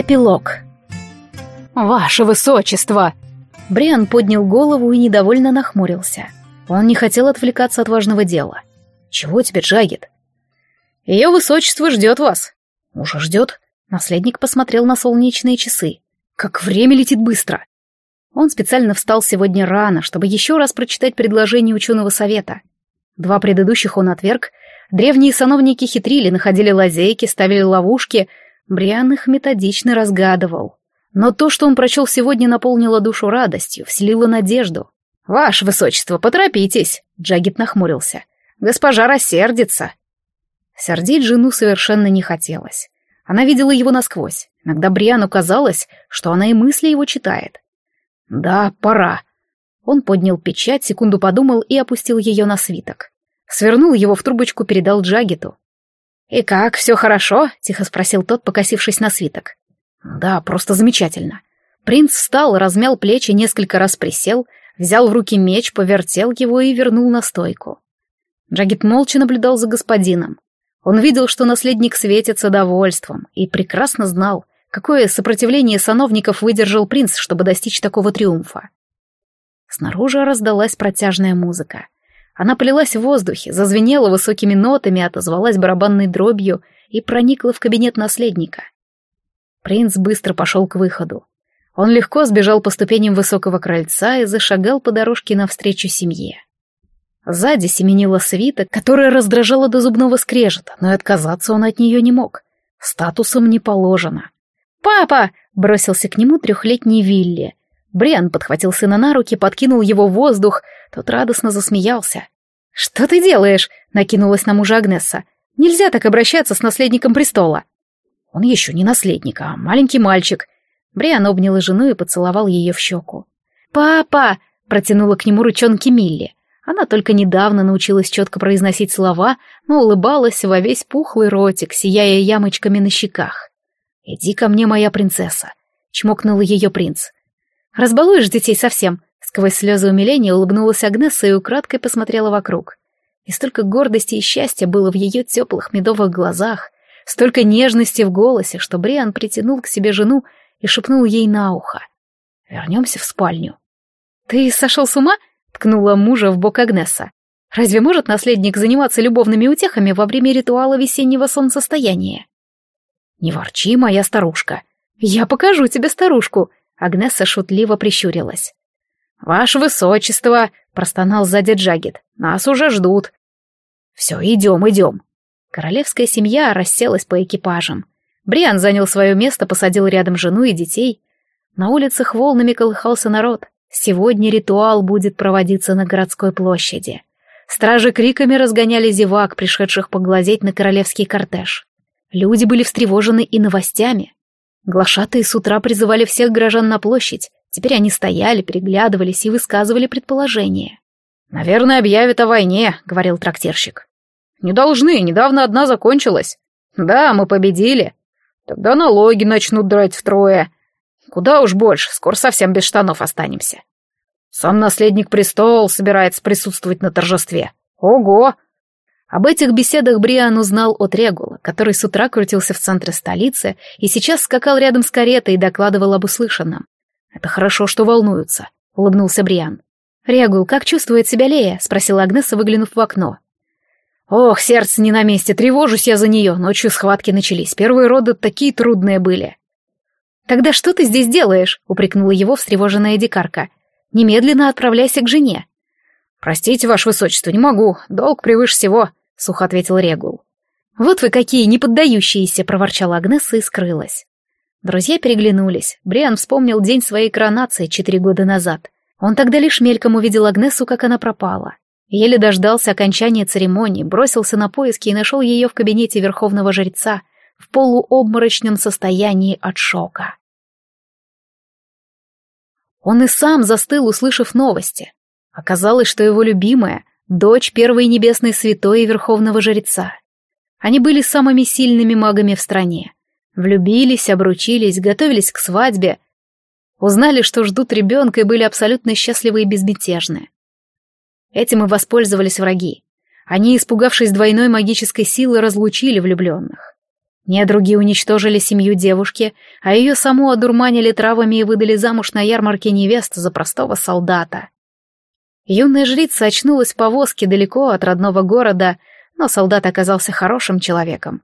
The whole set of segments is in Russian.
Эпилог. «Ваше высочество!» Бриан поднял голову и недовольно нахмурился. Он не хотел отвлекаться от важного дела. «Чего тебе, Джагет?» «Ее высочество ждет вас». «Уже ждет?» Наследник посмотрел на солнечные часы. «Как время летит быстро!» Он специально встал сегодня рано, чтобы еще раз прочитать предложение ученого совета. Два предыдущих он отверг. Древние сановники хитрили, находили лазейки, ставили ловушки. Бриан их методично разгадывал. Но то, что он прочел сегодня, наполнило душу радостью, вселило надежду. «Ваше высочество, поторопитесь!» — Джагет нахмурился. «Госпожа рассердится!» Сердить жену совершенно не хотелось. Она видела его насквозь. Иногда Бриану казалось, что она и мысли его читает. «Да, пора». Он поднял печать, секунду подумал и опустил ее на свиток. Свернул его в трубочку, передал Джагету. «И как, все хорошо?» — тихо спросил тот, покосившись на свиток. «Да, просто замечательно». Принц встал, размял плечи, несколько раз присел, взял в руки меч, повертел его и вернул на стойку. Джагет молча наблюдал за господином. Он видел, что наследник светится довольством, и прекрасно знал, какое сопротивление сановников выдержал принц, чтобы достичь такого триумфа. Снаружи раздалась протяжная музыка. Она полилась в воздухе, зазвенела высокими нотами, отозвалась барабанной дробью и проникла в кабинет наследника. Принц быстро пошел к выходу. Он легко сбежал по ступеням высокого крыльца и зашагал по дорожке навстречу семье. Сзади семенила свита, которая раздражала до зубного скрежета, но и отказаться он от нее не мог. Статусом не положено. «Папа!» — бросился к нему трехлетний Вилли. Бриан подхватил сына на руки, подкинул его в воздух, тот радостно засмеялся. «Что ты делаешь?» — накинулась на мужа Агнесса. «Нельзя так обращаться с наследником престола». «Он еще не наследник, а маленький мальчик». Бриан обнял жену и поцеловал ее в щеку. «Папа!» — протянула к нему ручонки Милли. Она только недавно научилась четко произносить слова, но улыбалась во весь пухлый ротик, сияя ямочками на щеках. «Иди ко мне, моя принцесса», — чмокнул ее принц. «Разбалуешь детей совсем?» Сквозь слезы умиления улыбнулась Агнесса и украдкой посмотрела вокруг. И столько гордости и счастья было в ее теплых медовых глазах, столько нежности в голосе, что Бриан притянул к себе жену и шепнул ей на ухо. «Вернемся в спальню». «Ты сошел с ума?» ткнула мужа в бок Агнеса. Разве может наследник заниматься любовными утехами во время ритуала весеннего солнцестояния? Не ворчи, моя старушка. Я покажу тебе старушку. Агнеса шутливо прищурилась. «Ваше высочество!» — простонал сзади Джагет. «Нас уже ждут». «Все, идем, идем». Королевская семья расселась по экипажам. Бриан занял свое место, посадил рядом жену и детей. На улицах волнами колыхался народ. Сегодня ритуал будет проводиться на городской площади. Стражи криками разгоняли зевак, пришедших поглазеть на королевский кортеж. Люди были встревожены и новостями. Глашатые с утра призывали всех горожан на площадь. Теперь они стояли, переглядывались и высказывали предположения. «Наверное, объявят о войне», — говорил трактирщик. «Не должны, недавно одна закончилась». «Да, мы победили». «Тогда налоги начнут драть втрое», Куда уж больше, скоро совсем без штанов останемся. Сам наследник престола собирается присутствовать на торжестве. Ого! Об этих беседах Бриан узнал от Регула, который с утра крутился в центре столицы и сейчас скакал рядом с каретой и докладывал об услышанном. «Это хорошо, что волнуются», — улыбнулся Бриан. «Регул, как чувствует себя Лея?» — спросила Агнеса, выглянув в окно. «Ох, сердце не на месте, тревожусь я за нее. Ночью схватки начались. Первые роды такие трудные были. «Тогда что ты здесь делаешь?» — упрекнула его встревоженная дикарка. «Немедленно отправляйся к жене». «Простите, ваше высочество, не могу. Долг превыше всего», — сухо ответил Регул. «Вот вы какие неподдающиеся!» — проворчала Агнесса и скрылась. Друзья переглянулись. Бриан вспомнил день своей коронации четыре года назад. Он тогда лишь мельком увидел Агнесу, как она пропала. Еле дождался окончания церемонии, бросился на поиски и нашел ее в кабинете верховного жреца в полуобморочном состоянии от шока. Он и сам застыл, услышав новости. Оказалось, что его любимая — дочь первой небесной святой и верховного жреца. Они были самыми сильными магами в стране. Влюбились, обручились, готовились к свадьбе. Узнали, что ждут ребенка и были абсолютно счастливы и безмятежны. Этим и воспользовались враги. Они, испугавшись двойной магической силы, разлучили влюбленных. Недруги уничтожили семью девушки, а ее саму одурманили травами и выдали замуж на ярмарке невест за простого солдата. Юная жрица очнулась в повозке далеко от родного города, но солдат оказался хорошим человеком.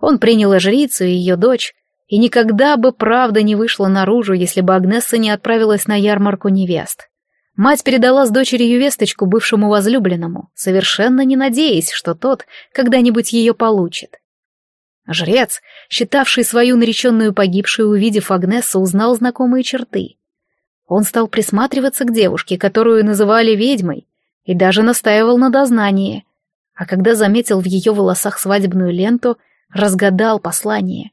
Он принял жрицу и ее дочь, и никогда бы правда не вышла наружу, если бы Агнесса не отправилась на ярмарку невест. Мать передала с дочерью весточку бывшему возлюбленному, совершенно не надеясь, что тот когда-нибудь ее получит. Жрец, считавший свою нареченную погибшую, увидев Агнессу, узнал знакомые черты. Он стал присматриваться к девушке, которую называли ведьмой, и даже настаивал на дознании. А когда заметил в ее волосах свадебную ленту, разгадал послание.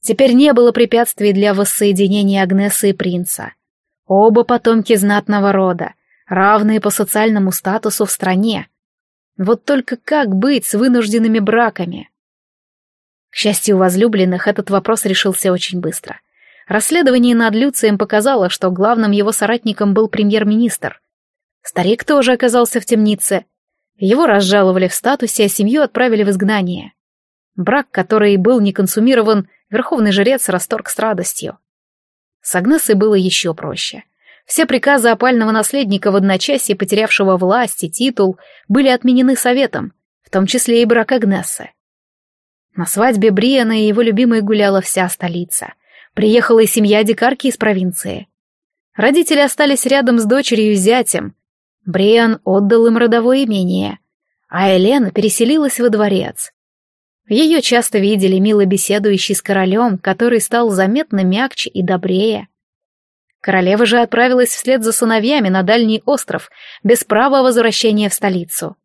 Теперь не было препятствий для воссоединения Агнессы и принца. Оба потомки знатного рода, равные по социальному статусу в стране. Вот только как быть с вынужденными браками? К счастью возлюбленных, этот вопрос решился очень быстро. Расследование над Люцием показало, что главным его соратником был премьер-министр. Старик тоже оказался в темнице. Его разжаловали в статусе, а семью отправили в изгнание. Брак, который был не консумирован, верховный жрец расторг с радостью. С Агнесой было еще проще. Все приказы опального наследника в одночасье, потерявшего власть и титул, были отменены советом, в том числе и брак Агнессы. На свадьбе Бриана и его любимой гуляла вся столица. Приехала и семья дикарки из провинции. Родители остались рядом с дочерью и зятем. Бриан отдал им родовое имение, а Елена переселилась во дворец. Ее часто видели мило беседующей с королем, который стал заметно мягче и добрее. Королева же отправилась вслед за сыновьями на дальний остров, без права возвращения в столицу.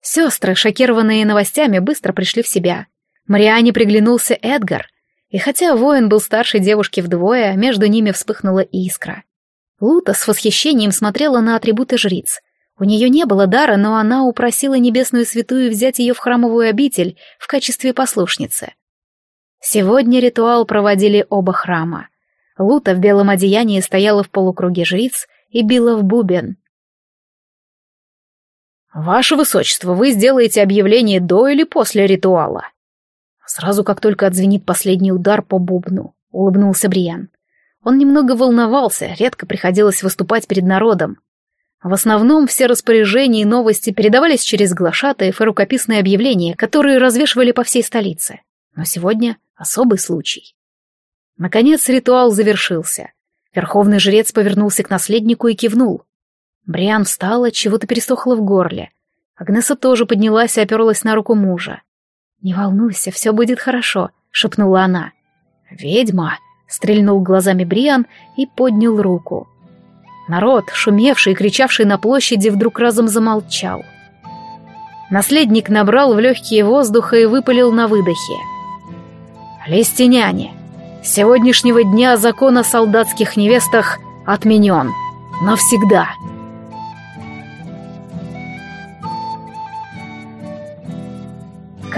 Сестры, шокированные новостями, быстро пришли в себя. Мариане приглянулся Эдгар, и хотя воин был старше девушки вдвое, между ними вспыхнула искра. Лута с восхищением смотрела на атрибуты жриц. У нее не было дара, но она упросила небесную святую взять ее в храмовую обитель в качестве послушницы. Сегодня ритуал проводили оба храма. Лута в белом одеянии стояла в полукруге жриц и била в бубен. «Ваше высочество, вы сделаете объявление до или после ритуала?» Сразу как только отзвенит последний удар по бубну, улыбнулся Бриан. Он немного волновался, редко приходилось выступать перед народом. В основном все распоряжения и новости передавались через глашатаев и рукописные объявления, которые развешивали по всей столице. Но сегодня особый случай. Наконец ритуал завершился. Верховный жрец повернулся к наследнику и кивнул. Бриан встала, чего-то пересохло в горле. Агнеса тоже поднялась и оперлась на руку мужа. «Не волнуйся, все будет хорошо», — шепнула она. «Ведьма!» — стрельнул глазами Бриан и поднял руку. Народ, шумевший и кричавший на площади, вдруг разом замолчал. Наследник набрал в легкие воздуха и выпалил на выдохе. «Лестиняне, с сегодняшнего дня закон о солдатских невестах отменен. Навсегда!»